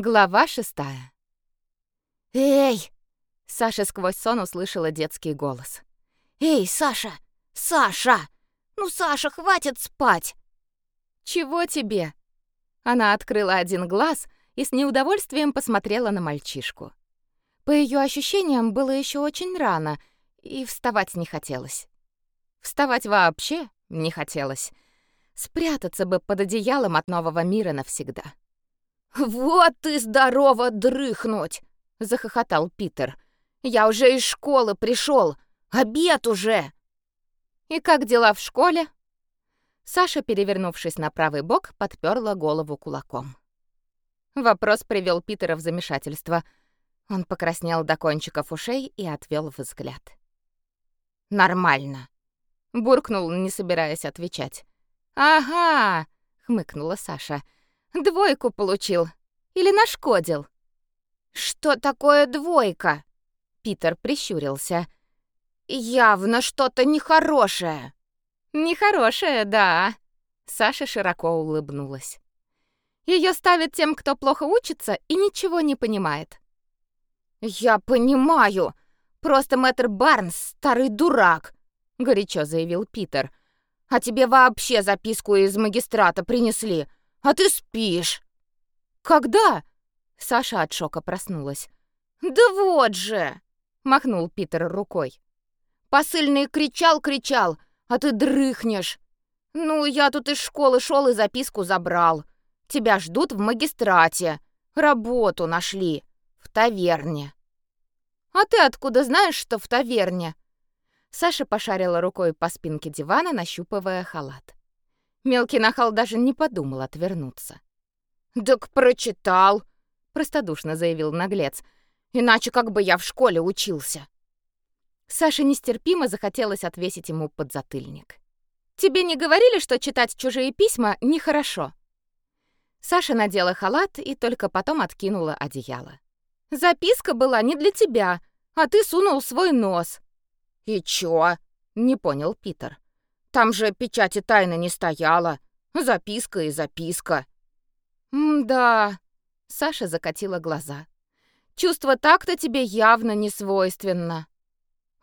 Глава шестая. «Эй!» Саша сквозь сон услышала детский голос. «Эй, Саша! Саша! Ну, Саша, хватит спать!» «Чего тебе?» Она открыла один глаз и с неудовольствием посмотрела на мальчишку. По ее ощущениям, было еще очень рано, и вставать не хотелось. Вставать вообще не хотелось. Спрятаться бы под одеялом от нового мира навсегда. «Вот ты здорово дрыхнуть!» — захохотал Питер. «Я уже из школы пришел! Обед уже!» «И как дела в школе?» Саша, перевернувшись на правый бок, подперла голову кулаком. Вопрос привел Питера в замешательство. Он покраснел до кончиков ушей и отвел взгляд. «Нормально», — буркнул, не собираясь отвечать. «Ага», — хмыкнула Саша. Двойку получил или нашкодил? Что такое двойка? Питер прищурился. Явно что-то нехорошее. Нехорошее, да. Саша широко улыбнулась. Ее ставят тем, кто плохо учится и ничего не понимает. Я понимаю. Просто мэтр Барнс старый дурак, горячо заявил Питер. А тебе вообще записку из магистрата принесли а ты спишь». «Когда?» Саша от шока проснулась. «Да вот же!» — махнул Питер рукой. «Посыльный кричал-кричал, а ты дрыхнешь. Ну, я тут из школы шел и записку забрал. Тебя ждут в магистрате. Работу нашли. В таверне». «А ты откуда знаешь, что в таверне?» Саша пошарила рукой по спинке дивана, нащупывая халат. Мелкий нахал даже не подумал отвернуться. «Так прочитал», — простодушно заявил наглец. «Иначе как бы я в школе учился». Саше нестерпимо захотелось отвесить ему подзатыльник. «Тебе не говорили, что читать чужие письма нехорошо?» Саша надела халат и только потом откинула одеяло. «Записка была не для тебя, а ты сунул свой нос». «И чё?» — не понял Питер. Там же печати тайны не стояла. Записка и записка. «Да...» — Саша закатила глаза. «Чувство так-то тебе явно не свойственно».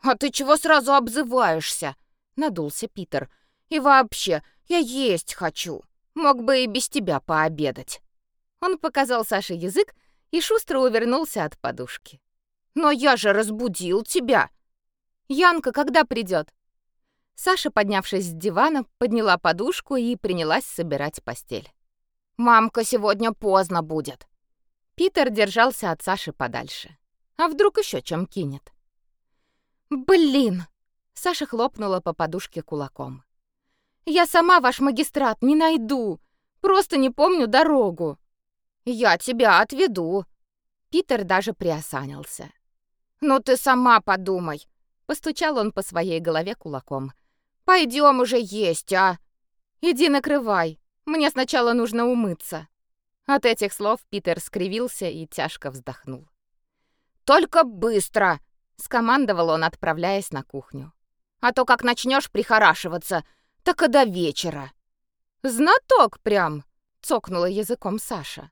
«А ты чего сразу обзываешься?» — надулся Питер. «И вообще, я есть хочу. Мог бы и без тебя пообедать». Он показал Саше язык и шустро увернулся от подушки. «Но я же разбудил тебя!» «Янка когда придет? Саша, поднявшись с дивана, подняла подушку и принялась собирать постель. «Мамка сегодня поздно будет». Питер держался от Саши подальше. А вдруг еще чем кинет? «Блин!» — Саша хлопнула по подушке кулаком. «Я сама ваш магистрат не найду. Просто не помню дорогу». «Я тебя отведу». Питер даже приосанился. «Ну ты сама подумай!» Постучал он по своей голове кулаком. Пойдем уже есть, а? Иди накрывай. Мне сначала нужно умыться. От этих слов Питер скривился и тяжко вздохнул. Только быстро, скомандовал он, отправляясь на кухню. А то как начнешь прихорашиваться, так и до вечера. Знаток прям, цокнула языком Саша.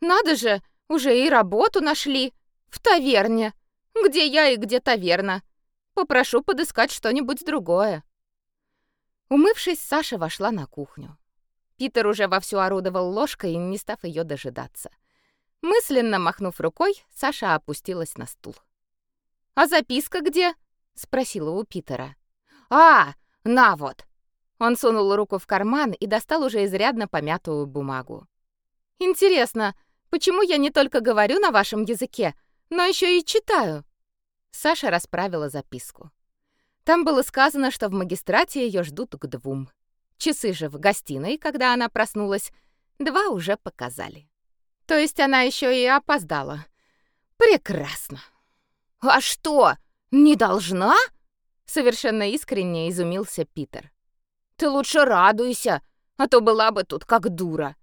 Надо же, уже и работу нашли в таверне. Где я и где таверна? Попрошу подыскать что-нибудь другое. Умывшись, Саша вошла на кухню. Питер уже вовсю орудовал ложкой, не став ее дожидаться. Мысленно махнув рукой, Саша опустилась на стул. «А записка где?» — спросила у Питера. «А, на вот!» Он сунул руку в карман и достал уже изрядно помятую бумагу. «Интересно, почему я не только говорю на вашем языке, но еще и читаю?» Саша расправила записку. Там было сказано, что в магистрате ее ждут к двум. Часы же в гостиной, когда она проснулась, два уже показали. То есть она еще и опоздала. Прекрасно. А что, не должна? Совершенно искренне изумился Питер. Ты лучше радуйся, а то была бы тут как дура.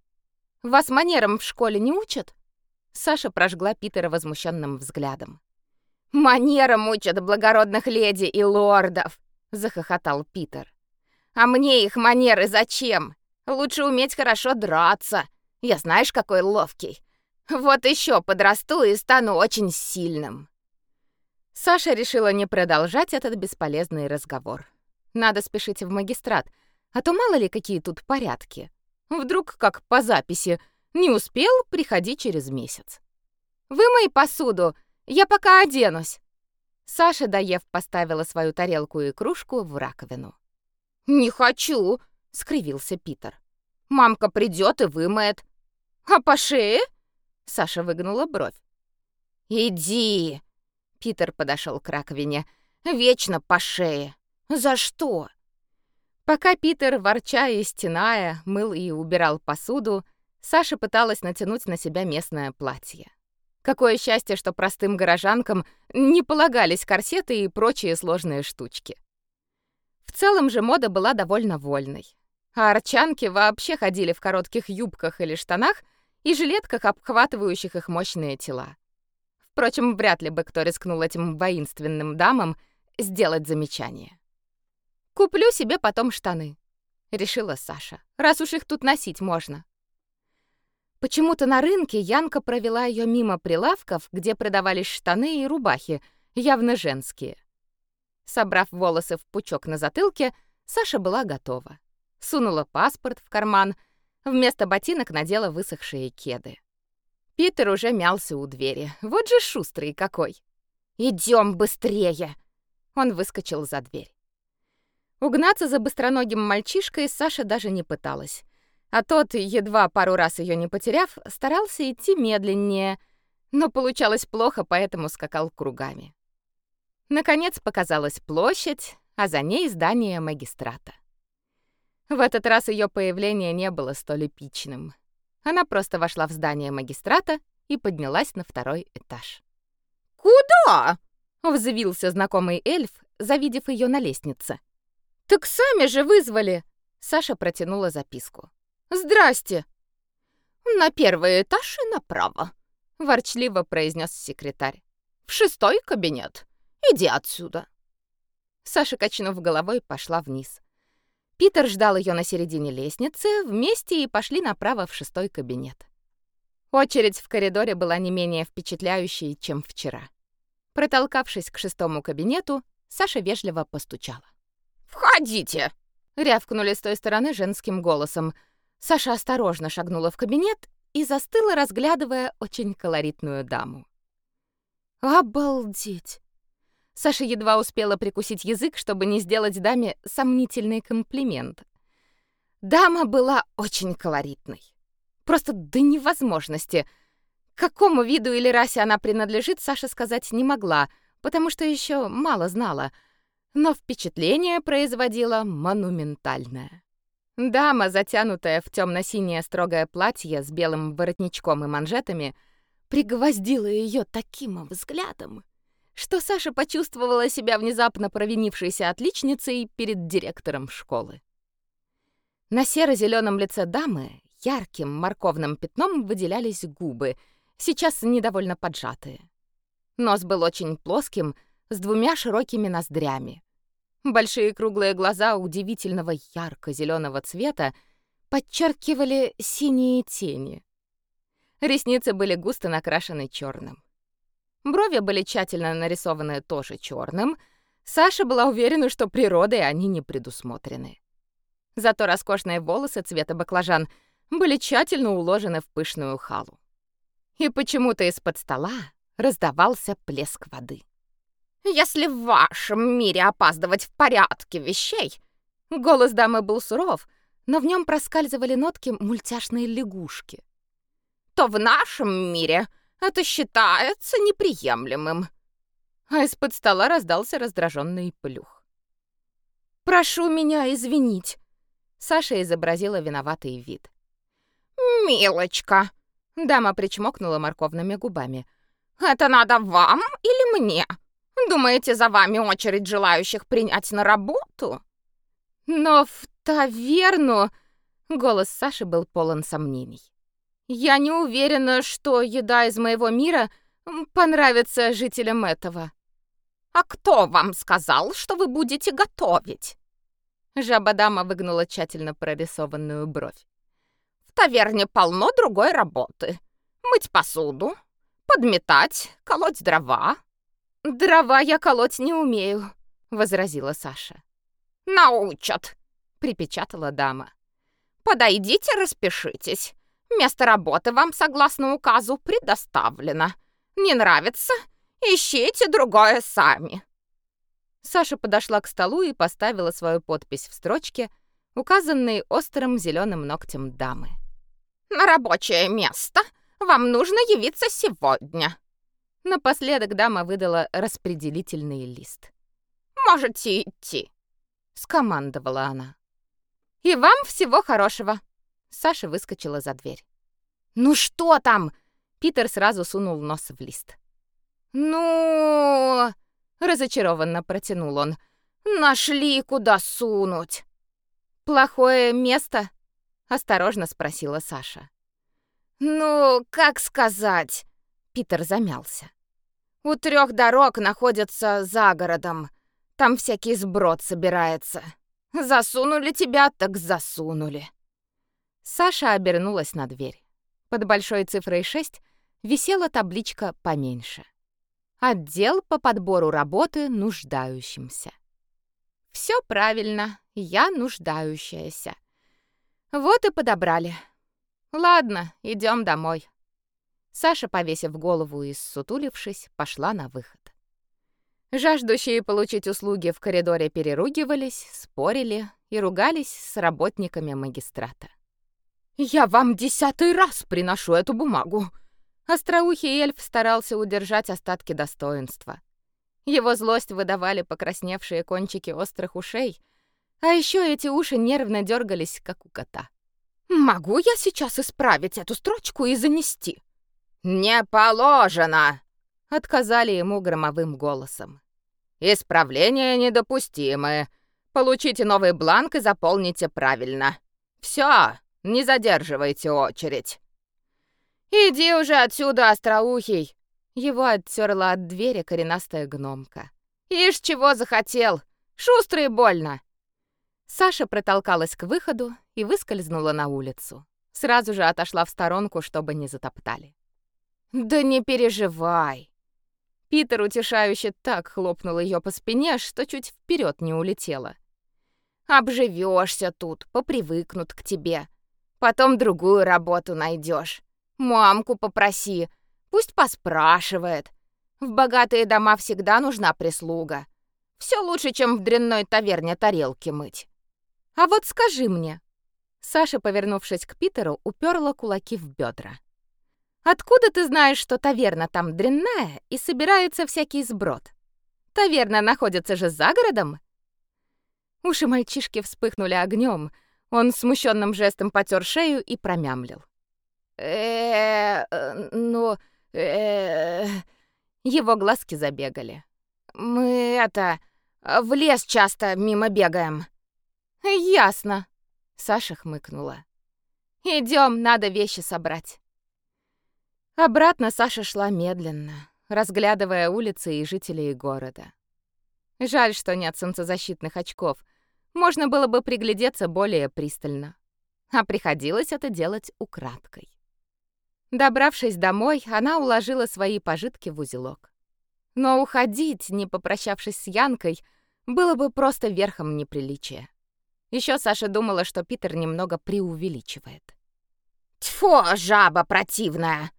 Вас манерам в школе не учат? Саша прожгла Питера возмущенным взглядом. «Манерам учат благородных леди и лордов!» — захохотал Питер. «А мне их манеры зачем? Лучше уметь хорошо драться. Я знаешь, какой ловкий. Вот еще подрасту и стану очень сильным. Саша решила не продолжать этот бесполезный разговор. Надо спешить в магистрат, а то мало ли какие тут порядки. Вдруг, как по записи, не успел, приходи через месяц. «Вымой посуду, я пока оденусь». Саша, доев, поставила свою тарелку и кружку в раковину. «Не хочу», — скривился Питер. «Мамка придет и вымоет». «А по шее?» — Саша выгнула бровь. «Иди!» — Питер подошел к раковине. «Вечно по шее. За что?» Пока Питер, ворча и стеная, мыл и убирал посуду, Саша пыталась натянуть на себя местное платье. Какое счастье, что простым горожанкам не полагались корсеты и прочие сложные штучки. В целом же мода была довольно вольной. А арчанки вообще ходили в коротких юбках или штанах и жилетках, обхватывающих их мощные тела. Впрочем, вряд ли бы кто рискнул этим воинственным дамам сделать замечание. «Куплю себе потом штаны», — решила Саша, раз уж их тут носить можно. Почему-то на рынке Янка провела ее мимо прилавков, где продавались штаны и рубахи, явно женские. Собрав волосы в пучок на затылке, Саша была готова. Сунула паспорт в карман, вместо ботинок надела высохшие кеды. Питер уже мялся у двери. Вот же шустрый какой. Идем быстрее!» Он выскочил за дверь. Угнаться за быстроногим мальчишкой Саша даже не пыталась. А тот, едва пару раз ее не потеряв, старался идти медленнее, но получалось плохо, поэтому скакал кругами. Наконец показалась площадь, а за ней здание магистрата. В этот раз ее появление не было столь эпичным. Она просто вошла в здание магистрата и поднялась на второй этаж. «Куда?» — взвился знакомый эльф, завидев ее на лестнице. «Так сами же вызвали!» — Саша протянула записку. «Здрасте!» «На первый этаж и направо», — ворчливо произнес секретарь. «В шестой кабинет. Иди отсюда». Саша, качнув головой, пошла вниз. Питер ждал ее на середине лестницы, вместе и пошли направо в шестой кабинет. Очередь в коридоре была не менее впечатляющей, чем вчера. Протолкавшись к шестому кабинету, Саша вежливо постучала. «Входите!» — рявкнули с той стороны женским голосом — Саша осторожно шагнула в кабинет и застыла, разглядывая очень колоритную даму. Обалдеть! Саша едва успела прикусить язык, чтобы не сделать даме сомнительный комплимент. Дама была очень колоритной. Просто до невозможности. К какому виду или расе она принадлежит, Саша сказать не могла, потому что еще мало знала, но впечатление производила монументальное. Дама, затянутая в темно-синее строгое платье с белым воротничком и манжетами, пригвоздила ее таким взглядом, что Саша почувствовала себя внезапно провинившейся отличницей перед директором школы. На серо зеленом лице дамы ярким морковным пятном выделялись губы, сейчас недовольно поджатые. Нос был очень плоским, с двумя широкими ноздрями. Большие круглые глаза удивительного ярко зеленого цвета подчеркивали синие тени. Ресницы были густо накрашены черным. Брови были тщательно нарисованы тоже черным. Саша была уверена, что природой они не предусмотрены. Зато роскошные волосы цвета баклажан были тщательно уложены в пышную халу. И почему-то из-под стола раздавался плеск воды. Если в вашем мире опаздывать в порядке вещей...» Голос дамы был суров, но в нем проскальзывали нотки мультяшной лягушки. «То в нашем мире это считается неприемлемым». А из-под стола раздался раздраженный плюх. «Прошу меня извинить», — Саша изобразила виноватый вид. «Милочка», — дама причмокнула морковными губами, — «это надо вам или мне?» Думаете, за вами очередь желающих принять на работу? Но в таверну... Голос Саши был полон сомнений. Я не уверена, что еда из моего мира понравится жителям этого. А кто вам сказал, что вы будете готовить? Жаба-дама выгнула тщательно прорисованную бровь. В таверне полно другой работы. Мыть посуду, подметать, колоть дрова». «Дрова я колоть не умею», — возразила Саша. «Научат», — припечатала дама. «Подойдите, распишитесь. Место работы вам, согласно указу, предоставлено. Не нравится? Ищите другое сами». Саша подошла к столу и поставила свою подпись в строчке, указанной острым зеленым ногтем дамы. «На рабочее место вам нужно явиться сегодня». Напоследок дама выдала распределительный лист. «Можете идти», — скомандовала она. «И вам всего хорошего!» Саша выскочила за дверь. «Ну что там?» Питер сразу сунул нос в лист. «Ну...» — разочарованно протянул он. «Нашли, куда сунуть!» «Плохое место?» — осторожно спросила Саша. «Ну, как сказать?» — Питер замялся. «У трех дорог находятся за городом. Там всякий сброд собирается. Засунули тебя, так засунули». Саша обернулась на дверь. Под большой цифрой 6 висела табличка поменьше. Отдел по подбору работы нуждающимся. Все правильно, я нуждающаяся. Вот и подобрали. Ладно, идем домой. Саша, повесив голову и ссутулившись, пошла на выход. Жаждущие получить услуги в коридоре переругивались, спорили и ругались с работниками магистрата. «Я вам десятый раз приношу эту бумагу!» Остроухий эльф старался удержать остатки достоинства. Его злость выдавали покрасневшие кончики острых ушей, а еще эти уши нервно дергались, как у кота. «Могу я сейчас исправить эту строчку и занести?» «Не положено!» — отказали ему громовым голосом. «Исправления недопустимы. Получите новый бланк и заполните правильно. Все, не задерживайте очередь». «Иди уже отсюда, остроухий!» Его оттерла от двери коренастая гномка. «Ишь, чего захотел! Шустро и больно!» Саша протолкалась к выходу и выскользнула на улицу. Сразу же отошла в сторонку, чтобы не затоптали. «Да не переживай!» Питер утешающе так хлопнул ее по спине, что чуть вперед не улетела. «Обживешься тут, попривыкнут к тебе. Потом другую работу найдешь. Мамку попроси, пусть поспрашивает. В богатые дома всегда нужна прислуга. Все лучше, чем в дрянной таверне тарелки мыть. А вот скажи мне. Саша, повернувшись к Питеру, уперла кулаки в бедра. Откуда ты знаешь, что таверна там дрянная и собирается всякий сброд? Таверна находится же за городом. Уши мальчишки вспыхнули огнем. Он смущенным жестом потер шею и промямлил э ну, э Его глазки забегали. Мы это в лес часто мимо бегаем. Ясно, Саша хмыкнула. Идем, надо вещи собрать. Обратно Саша шла медленно, разглядывая улицы и жителей города. Жаль, что нет солнцезащитных очков. Можно было бы приглядеться более пристально. А приходилось это делать украдкой. Добравшись домой, она уложила свои пожитки в узелок. Но уходить, не попрощавшись с Янкой, было бы просто верхом неприличия. Еще Саша думала, что Питер немного преувеличивает. «Тьфу, жаба противная!»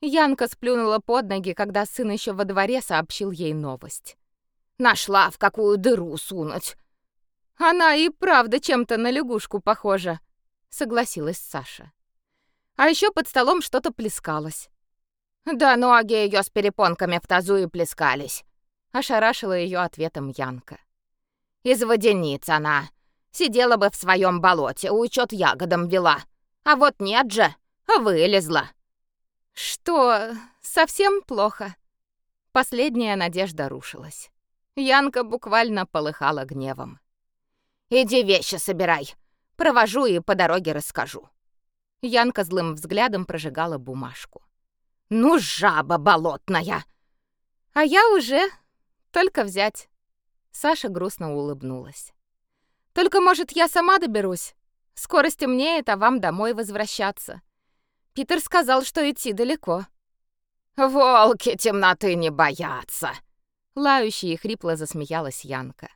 Янка сплюнула под ноги, когда сын еще во дворе сообщил ей новость. «Нашла, в какую дыру сунуть!» «Она и правда чем-то на лягушку похожа», — согласилась Саша. А еще под столом что-то плескалось. Да ноги ее с перепонками в тазу и плескались. Ошарашила ее ответом Янка. Из водяниц она. Сидела бы в своем болоте, учет ягодам вела. А вот нет же, вылезла. Что, совсем плохо? Последняя надежда рушилась. Янка буквально полыхала гневом. «Иди вещи собирай. Провожу и по дороге расскажу». Янка злым взглядом прожигала бумажку. «Ну, жаба болотная!» «А я уже... Только взять». Саша грустно улыбнулась. «Только, может, я сама доберусь? Скоро стемнеет, а вам домой возвращаться. Питер сказал, что идти далеко. «Волки темноты не боятся!» Лающе и хрипло засмеялась Янка.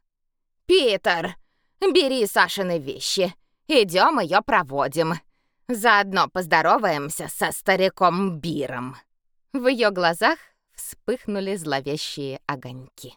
«Питер, бери Сашины вещи. Идем ее проводим. Заодно поздороваемся со стариком Биром». В ее глазах вспыхнули зловещие огоньки.